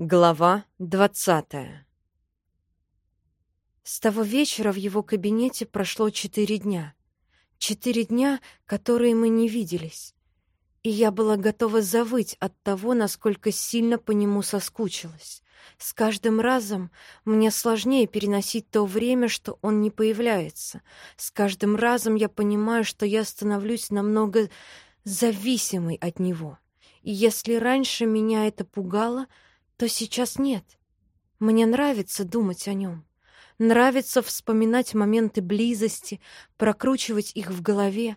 Глава двадцатая С того вечера в его кабинете прошло четыре дня. Четыре дня, которые мы не виделись. И я была готова завыть от того, насколько сильно по нему соскучилась. С каждым разом мне сложнее переносить то время, что он не появляется. С каждым разом я понимаю, что я становлюсь намного зависимой от него. И если раньше меня это пугало — то сейчас нет. Мне нравится думать о нем. Нравится вспоминать моменты близости, прокручивать их в голове,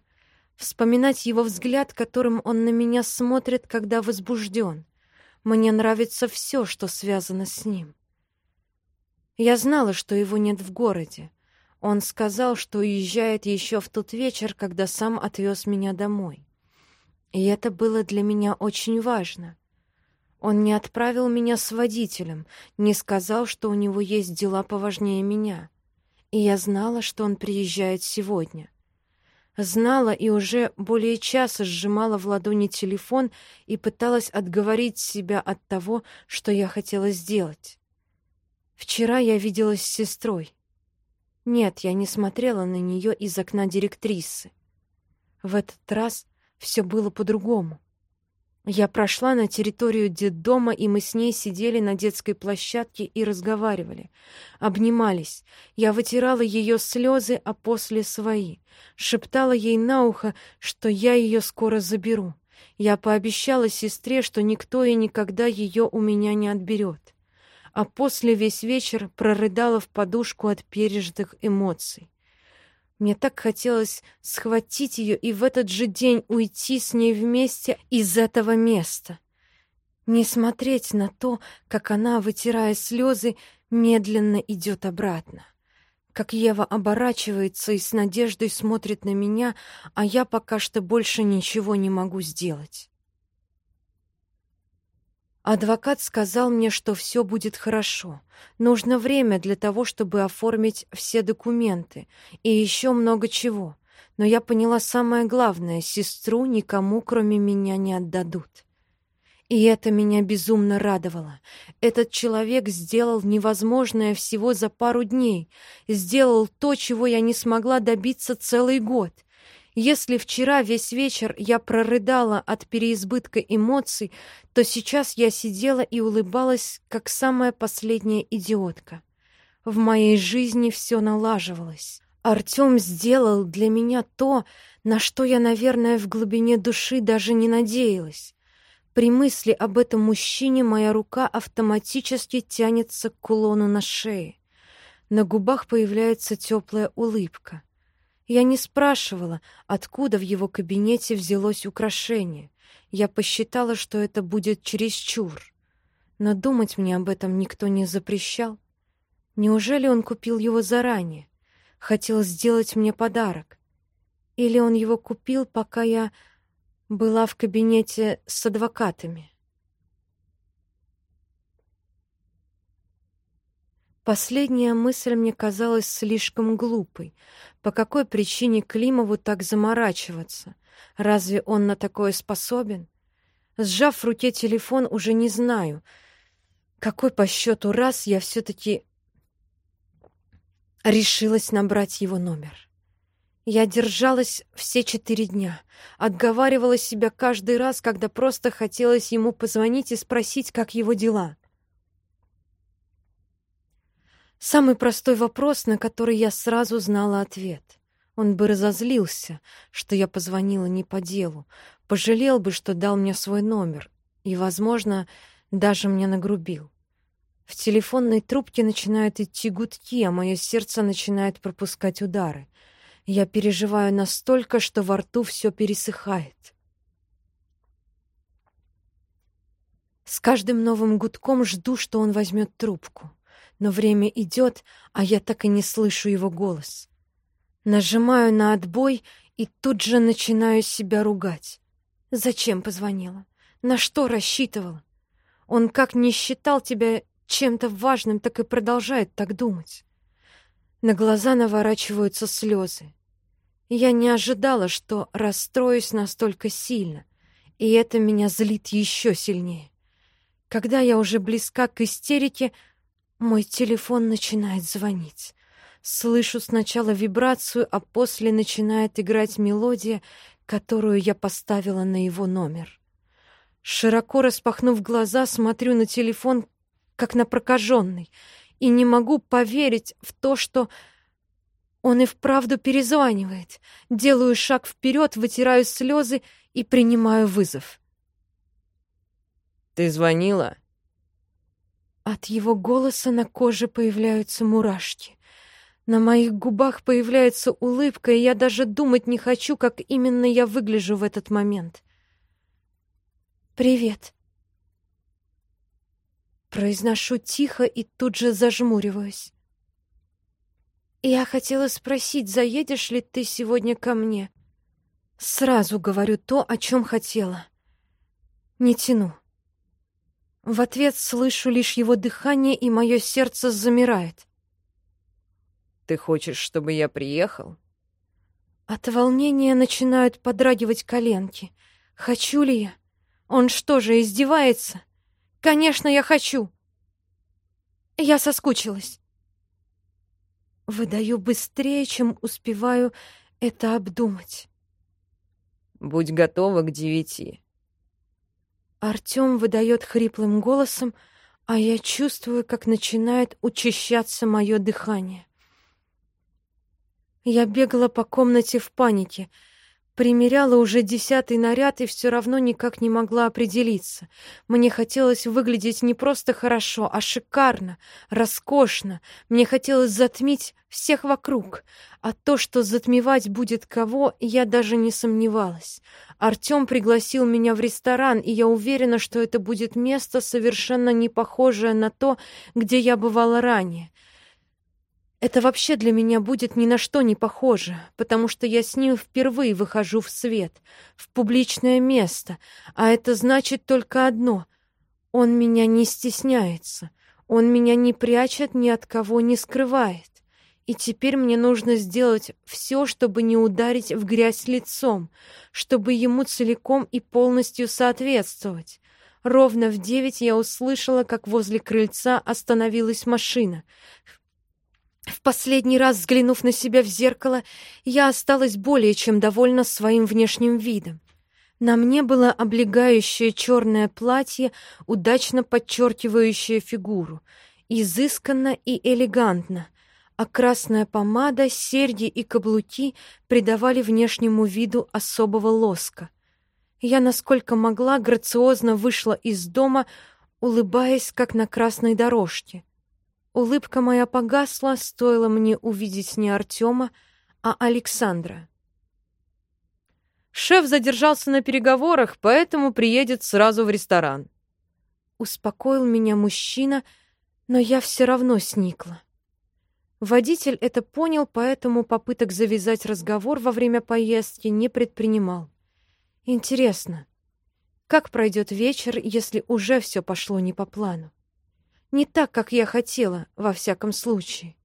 вспоминать его взгляд, которым он на меня смотрит, когда возбужден. Мне нравится все, что связано с ним. Я знала, что его нет в городе. Он сказал, что уезжает еще в тот вечер, когда сам отвез меня домой. И это было для меня очень важно. Он не отправил меня с водителем, не сказал, что у него есть дела поважнее меня. И я знала, что он приезжает сегодня. Знала и уже более часа сжимала в ладони телефон и пыталась отговорить себя от того, что я хотела сделать. Вчера я виделась с сестрой. Нет, я не смотрела на нее из окна директрисы. В этот раз все было по-другому. Я прошла на территорию детдома, и мы с ней сидели на детской площадке и разговаривали. Обнимались. Я вытирала ее слезы, а после свои. Шептала ей на ухо, что я ее скоро заберу. Я пообещала сестре, что никто и никогда ее у меня не отберет. А после весь вечер прорыдала в подушку от пережитых эмоций. Мне так хотелось схватить ее и в этот же день уйти с ней вместе из этого места. Не смотреть на то, как она, вытирая слезы, медленно идет обратно. Как Ева оборачивается и с надеждой смотрит на меня, а я пока что больше ничего не могу сделать. Адвокат сказал мне, что все будет хорошо. Нужно время для того, чтобы оформить все документы и еще много чего. Но я поняла самое главное — сестру никому, кроме меня, не отдадут. И это меня безумно радовало. Этот человек сделал невозможное всего за пару дней. Сделал то, чего я не смогла добиться целый год — если вчера весь вечер я прорыдала от переизбытка эмоций, то сейчас я сидела и улыбалась, как самая последняя идиотка. В моей жизни все налаживалось. Артем сделал для меня то, на что я, наверное, в глубине души даже не надеялась. При мысли об этом мужчине моя рука автоматически тянется к кулону на шее. На губах появляется теплая улыбка. Я не спрашивала, откуда в его кабинете взялось украшение. Я посчитала, что это будет чересчур. Но думать мне об этом никто не запрещал. Неужели он купил его заранее? Хотел сделать мне подарок? Или он его купил, пока я была в кабинете с адвокатами? Последняя мысль мне казалась слишком глупой. По какой причине Климову так заморачиваться? Разве он на такое способен? Сжав в руке телефон, уже не знаю, какой по счету раз я все-таки решилась набрать его номер. Я держалась все четыре дня, отговаривала себя каждый раз, когда просто хотелось ему позвонить и спросить, как его дела — Самый простой вопрос, на который я сразу знала ответ. Он бы разозлился, что я позвонила не по делу, пожалел бы, что дал мне свой номер, и, возможно, даже мне нагрубил. В телефонной трубке начинают идти гудки, а мое сердце начинает пропускать удары. Я переживаю настолько, что во рту все пересыхает. С каждым новым гудком жду, что он возьмет трубку но время идет, а я так и не слышу его голос. Нажимаю на отбой и тут же начинаю себя ругать. Зачем позвонила? На что рассчитывала? Он как не считал тебя чем-то важным, так и продолжает так думать. На глаза наворачиваются слезы. Я не ожидала, что расстроюсь настолько сильно, и это меня злит еще сильнее. Когда я уже близка к истерике, мой телефон начинает звонить. Слышу сначала вибрацию, а после начинает играть мелодия, которую я поставила на его номер. Широко распахнув глаза, смотрю на телефон, как на прокаженный, и не могу поверить в то, что он и вправду перезванивает. Делаю шаг вперед, вытираю слезы и принимаю вызов. «Ты звонила?» От его голоса на коже появляются мурашки. На моих губах появляется улыбка, и я даже думать не хочу, как именно я выгляжу в этот момент. «Привет». Произношу тихо и тут же зажмуриваюсь. «Я хотела спросить, заедешь ли ты сегодня ко мне?» Сразу говорю то, о чем хотела. Не тяну. В ответ слышу лишь его дыхание, и мое сердце замирает. «Ты хочешь, чтобы я приехал?» От волнения начинают подрагивать коленки. Хочу ли я? Он что же, издевается? Конечно, я хочу. Я соскучилась. Выдаю быстрее, чем успеваю это обдумать. Будь готова к девяти. Артём выдает хриплым голосом, а я чувствую, как начинает учащаться мое дыхание. Я бегала по комнате в панике — Примеряла уже десятый наряд и все равно никак не могла определиться. Мне хотелось выглядеть не просто хорошо, а шикарно, роскошно. Мне хотелось затмить всех вокруг. А то, что затмевать будет кого, я даже не сомневалась. Артём пригласил меня в ресторан, и я уверена, что это будет место, совершенно не похожее на то, где я бывала ранее. Это вообще для меня будет ни на что не похоже, потому что я с ним впервые выхожу в свет, в публичное место, а это значит только одно — он меня не стесняется, он меня не прячет, ни от кого не скрывает. И теперь мне нужно сделать все, чтобы не ударить в грязь лицом, чтобы ему целиком и полностью соответствовать. Ровно в девять я услышала, как возле крыльца остановилась машина. В последний раз взглянув на себя в зеркало, я осталась более чем довольна своим внешним видом. На мне было облегающее черное платье, удачно подчеркивающее фигуру, изысканно и элегантно, а красная помада, серьги и каблуки придавали внешнему виду особого лоска. Я, насколько могла, грациозно вышла из дома, улыбаясь, как на красной дорожке. Улыбка моя погасла, стоило мне увидеть не Артема, а Александра. Шеф задержался на переговорах, поэтому приедет сразу в ресторан. Успокоил меня мужчина, но я все равно сникла. Водитель это понял, поэтому попыток завязать разговор во время поездки не предпринимал. Интересно, как пройдет вечер, если уже все пошло не по плану? Не так, как я хотела, во всяком случае.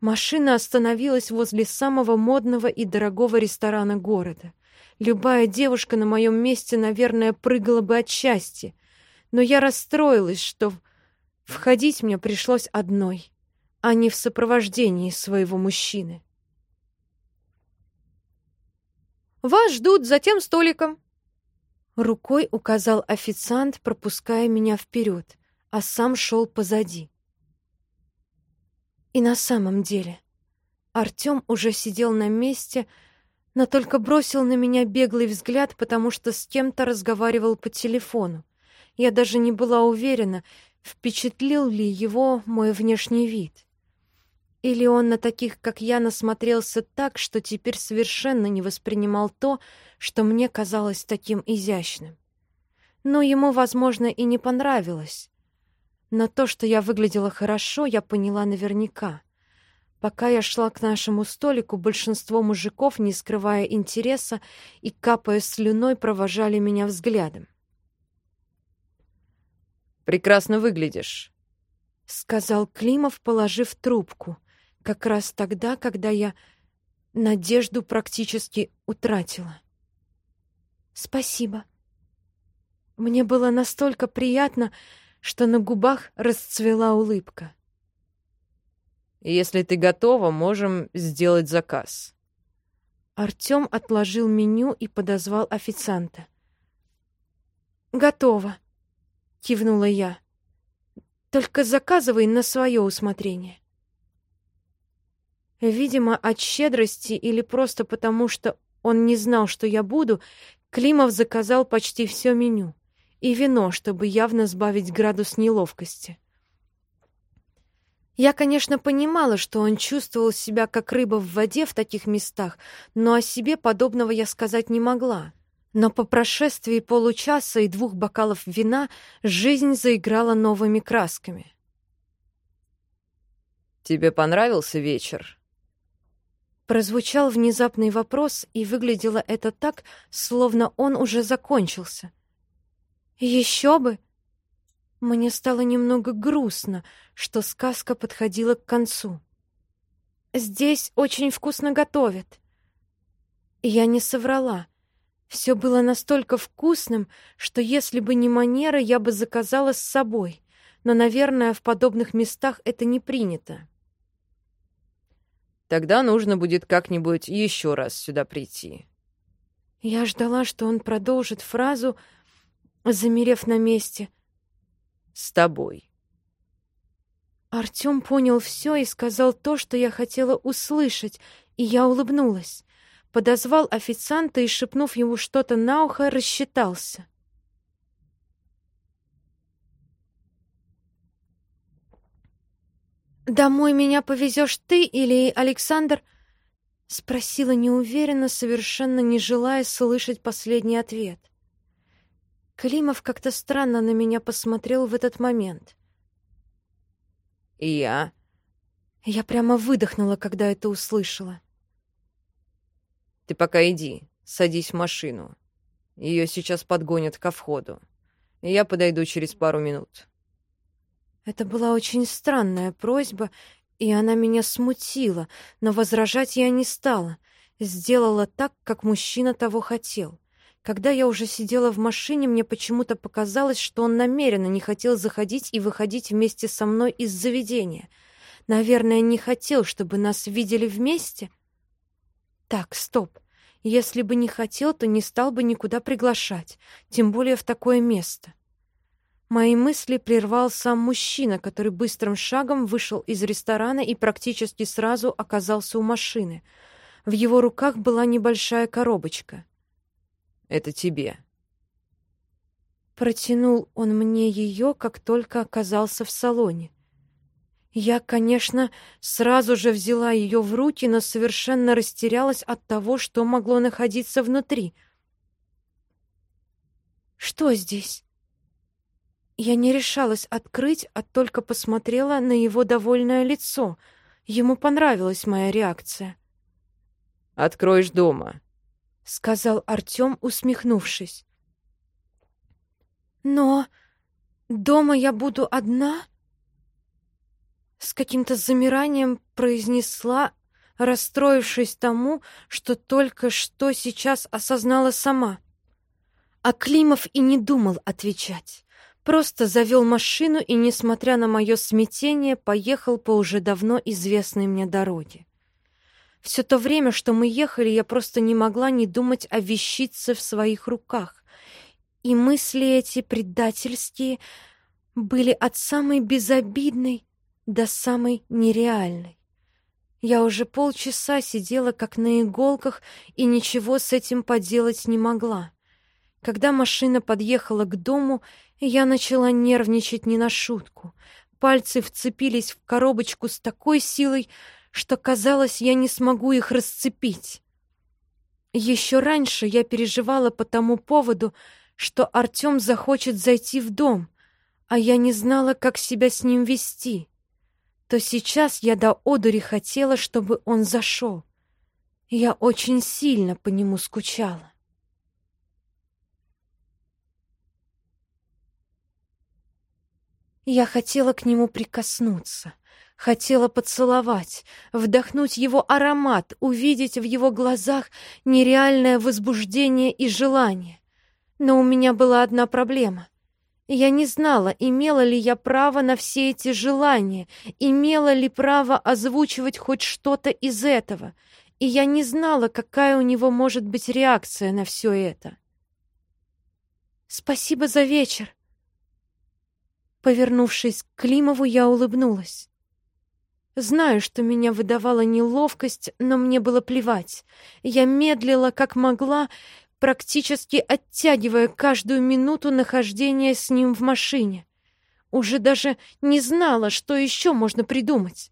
Машина остановилась возле самого модного и дорогого ресторана города. Любая девушка на моем месте, наверное, прыгала бы от счастья. Но я расстроилась, что входить мне пришлось одной, а не в сопровождении своего мужчины. «Вас ждут за тем столиком!» Рукой указал официант, пропуская меня вперед а сам шел позади. И на самом деле Артём уже сидел на месте, но только бросил на меня беглый взгляд, потому что с кем-то разговаривал по телефону. Я даже не была уверена, впечатлил ли его мой внешний вид. Или он на таких, как я, насмотрелся так, что теперь совершенно не воспринимал то, что мне казалось таким изящным. Но ему, возможно, и не понравилось. Но то, что я выглядела хорошо, я поняла наверняка. Пока я шла к нашему столику, большинство мужиков, не скрывая интереса и капая слюной, провожали меня взглядом. «Прекрасно выглядишь», — сказал Климов, положив трубку, как раз тогда, когда я надежду практически утратила. «Спасибо», Мне было настолько приятно, что на губах расцвела улыбка. «Если ты готова, можем сделать заказ». Артём отложил меню и подозвал официанта. «Готово», — кивнула я. «Только заказывай на свое усмотрение». Видимо, от щедрости или просто потому, что он не знал, что я буду, Климов заказал почти все меню и вино, чтобы явно сбавить градус неловкости. Я, конечно, понимала, что он чувствовал себя как рыба в воде в таких местах, но о себе подобного я сказать не могла. Но по прошествии получаса и двух бокалов вина жизнь заиграла новыми красками. «Тебе понравился вечер?» Прозвучал внезапный вопрос, и выглядело это так, словно он уже закончился. Еще бы! Мне стало немного грустно, что сказка подходила к концу. Здесь очень вкусно готовят. я не соврала. Все было настолько вкусным, что если бы не манера, я бы заказала с собой. Но, наверное, в подобных местах это не принято. Тогда нужно будет как-нибудь еще раз сюда прийти. Я ждала, что он продолжит фразу, замерев на месте. «С тобой». Артём понял все и сказал то, что я хотела услышать, и я улыбнулась. Подозвал официанта и, шепнув ему что-то на ухо, рассчитался. «Домой меня повезешь ты или Александр?» — спросила неуверенно, совершенно не желая слышать последний ответ. Климов как-то странно на меня посмотрел в этот момент. «И я?» Я прямо выдохнула, когда это услышала. «Ты пока иди, садись в машину. Ее сейчас подгонят ко входу. Я подойду через пару минут». Это была очень странная просьба, и она меня смутила, но возражать я не стала. Сделала так, как мужчина того хотел. Когда я уже сидела в машине, мне почему-то показалось, что он намеренно не хотел заходить и выходить вместе со мной из заведения. Наверное, не хотел, чтобы нас видели вместе. Так, стоп. Если бы не хотел, то не стал бы никуда приглашать, тем более в такое место. Мои мысли прервал сам мужчина, который быстрым шагом вышел из ресторана и практически сразу оказался у машины. В его руках была небольшая коробочка. «Это тебе». Протянул он мне ее, как только оказался в салоне. Я, конечно, сразу же взяла ее в руки, но совершенно растерялась от того, что могло находиться внутри. «Что здесь?» Я не решалась открыть, а только посмотрела на его довольное лицо. Ему понравилась моя реакция. «Откроешь дома», — сказал Артём, усмехнувшись. «Но дома я буду одна?» С каким-то замиранием произнесла, расстроившись тому, что только что сейчас осознала сама. А Климов и не думал отвечать. Просто завел машину и, несмотря на мое смятение, поехал по уже давно известной мне дороге. Все то время, что мы ехали, я просто не могла не думать о вещице в своих руках. И мысли эти предательские были от самой безобидной до самой нереальной. Я уже полчаса сидела как на иголках и ничего с этим поделать не могла. Когда машина подъехала к дому, я начала нервничать не на шутку. Пальцы вцепились в коробочку с такой силой, что казалось, я не смогу их расцепить. Еще раньше я переживала по тому поводу, что Артём захочет зайти в дом, а я не знала, как себя с ним вести. То сейчас я до одури хотела, чтобы он зашел. Я очень сильно по нему скучала. Я хотела к нему прикоснуться, хотела поцеловать, вдохнуть его аромат, увидеть в его глазах нереальное возбуждение и желание. Но у меня была одна проблема. Я не знала, имела ли я право на все эти желания, имела ли право озвучивать хоть что-то из этого, и я не знала, какая у него может быть реакция на все это. «Спасибо за вечер!» Повернувшись к Климову, я улыбнулась. Знаю, что меня выдавала неловкость, но мне было плевать. Я медлила, как могла, практически оттягивая каждую минуту нахождения с ним в машине. Уже даже не знала, что еще можно придумать.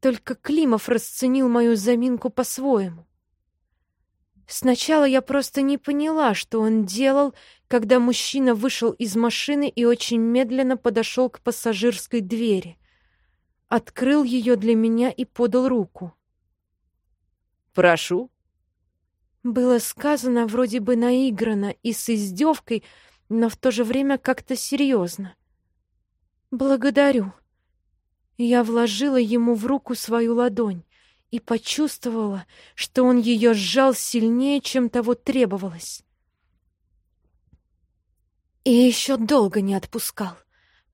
Только Климов расценил мою заминку по-своему. Сначала я просто не поняла, что он делал, когда мужчина вышел из машины и очень медленно подошел к пассажирской двери открыл ее для меня и подал руку. «Прошу». Было сказано вроде бы наигранно и с издевкой, но в то же время как-то серьезно. «Благодарю». Я вложила ему в руку свою ладонь и почувствовала, что он ее сжал сильнее, чем того требовалось. И еще долго не отпускал,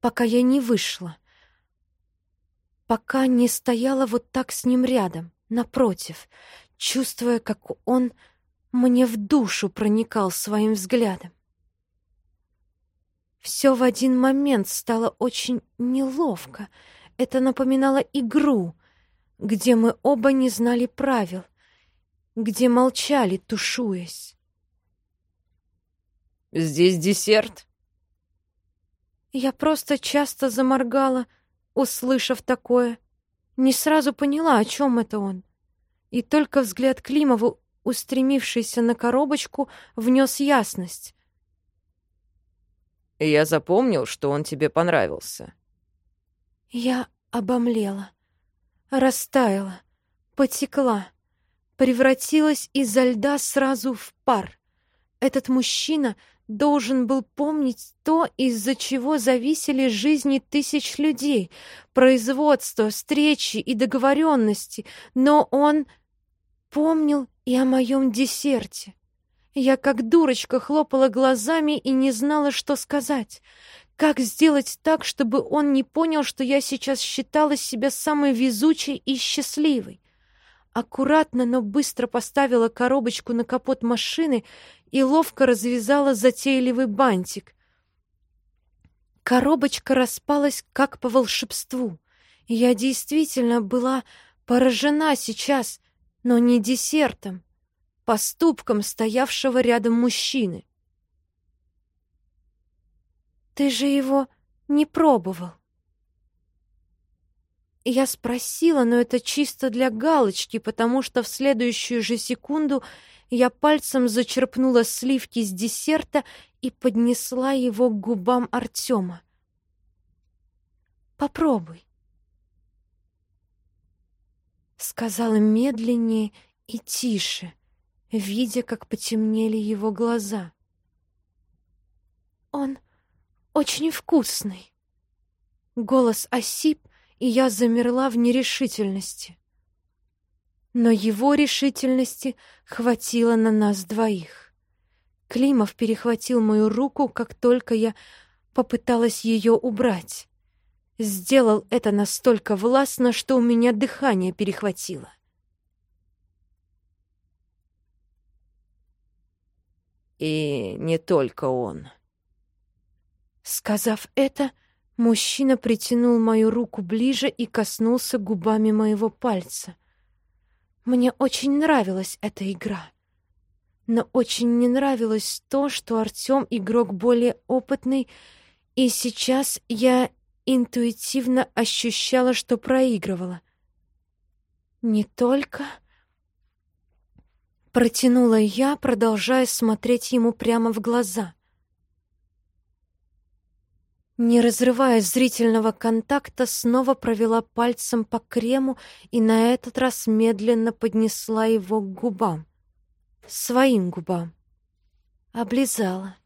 пока я не вышла, пока не стояла вот так с ним рядом, напротив, чувствуя, как он мне в душу проникал своим взглядом. Все в один момент стало очень неловко. Это напоминало игру, где мы оба не знали правил, где молчали, тушуясь. «Здесь десерт?» Я просто часто заморгала, услышав такое. Не сразу поняла, о чем это он. И только взгляд Климову, устремившийся на коробочку, внес ясность. «Я запомнил, что он тебе понравился». Я обомлела, растаяла, потекла, превратилась изо льда сразу в пар. Этот мужчина должен был помнить то, из-за чего зависели жизни тысяч людей, производство, встречи и договоренности, но он помнил и о моем десерте. Я как дурочка хлопала глазами и не знала, что сказать. Как сделать так, чтобы он не понял, что я сейчас считала себя самой везучей и счастливой? Аккуратно, но быстро поставила коробочку на капот машины и ловко развязала затейливый бантик. Коробочка распалась как по волшебству. Я действительно была поражена сейчас, но не десертом, поступком стоявшего рядом мужчины. «Ты же его не пробовал?» Я спросила, но это чисто для галочки, потому что в следующую же секунду я пальцем зачерпнула сливки с десерта и поднесла его к губам Артема. «Попробуй», — сказала медленнее и тише, видя, как потемнели его глаза. «Он очень вкусный». Голос осип, и я замерла в нерешительности. Но его решительности хватило на нас двоих. Климов перехватил мою руку, как только я попыталась ее убрать. Сделал это настолько властно, что у меня дыхание перехватило. И не только он. Сказав это, мужчина притянул мою руку ближе и коснулся губами моего пальца — мне очень нравилась эта игра. Но очень не нравилось то, что Артём игрок более опытный, и сейчас я интуитивно ощущала, что проигрывала. Не только... Протянула я, продолжая смотреть ему прямо в глаза. Не разрывая зрительного контакта, снова провела пальцем по крему и на этот раз медленно поднесла его к губам. Своим губам. Облизала.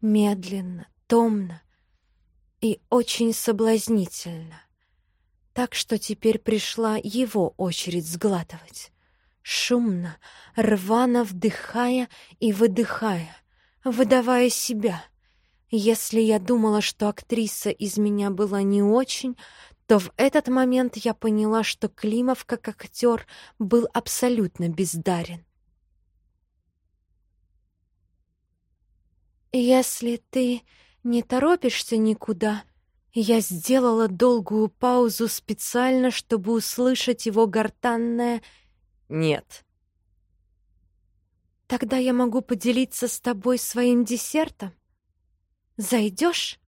Медленно, томно и очень соблазнительно. Так что теперь пришла его очередь сглатывать. Шумно, рвано вдыхая и выдыхая, выдавая себя. Если я думала, что актриса из меня была не очень, то в этот момент я поняла, что Климов как актер был абсолютно бездарен. «Если ты не торопишься никуда», я сделала долгую паузу специально, чтобы услышать его гортанное «нет». «Тогда я могу поделиться с тобой своим десертом? Зайдешь?»